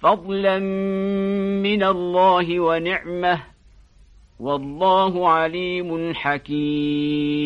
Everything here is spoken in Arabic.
فضلا من الله ونعمة والله عليم حكيم.